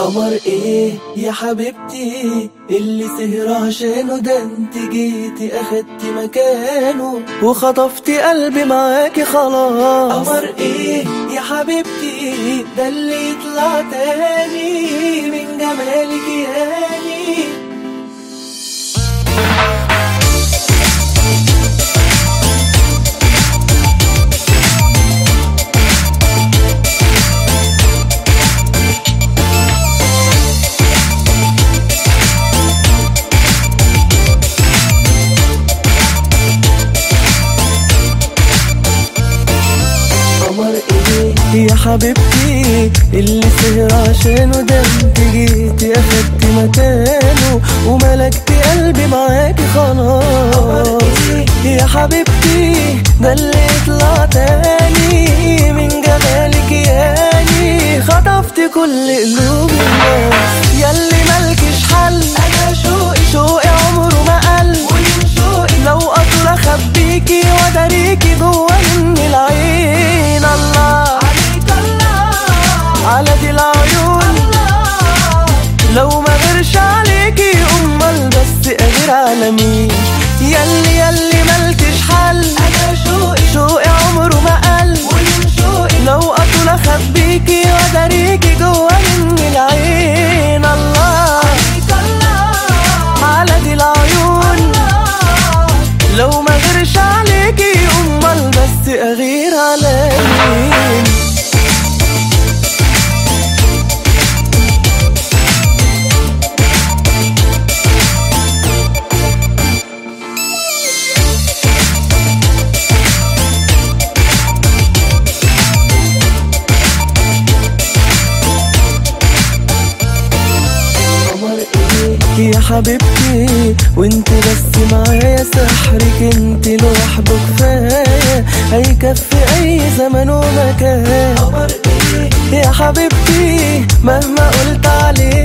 قمر إيه يا حبيبتي؟ اللي سهر عشانه ده انت جيتي اخدتي مكانه وخطفتي قلبي معاكي خلاص. قمر إيه يا حبيبتي؟ ده اللي يطلع تاني من جمالك ياني يا حبيبتي اللي سهر عشانه ده انت جيتي أخدتي مكانه وملكتي قلبي معاكي خلاص. يا حبيبتي ده اللي يطلع تاني من جمالك ياني خطفتي كل قلوب قمر إيه يا حبيبتي وانت بس معايا سحرك انت لوحده كفاية. هيكفي اي زمن ومكان. يا حبيبتي مهما قلت عليكي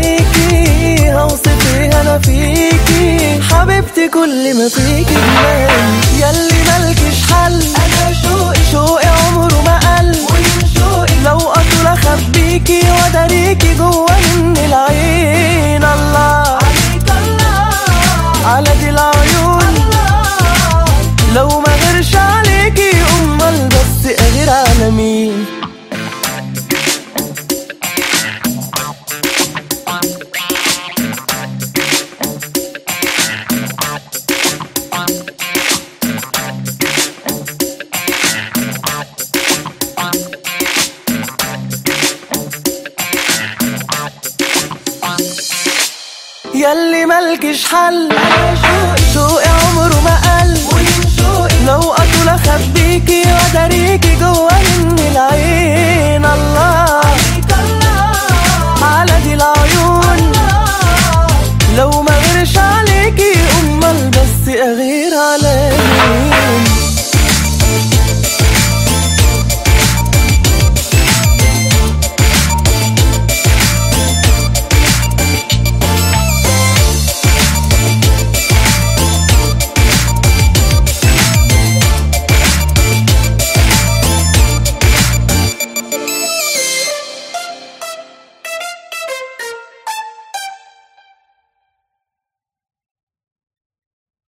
ياللي ملكش حل. شوقي عمره ما قل. لو اطول اخبيكي واداريكي جوا من العين. الله على دي العيون. لو ما غيرش عليكي أمال بس أغير عليكي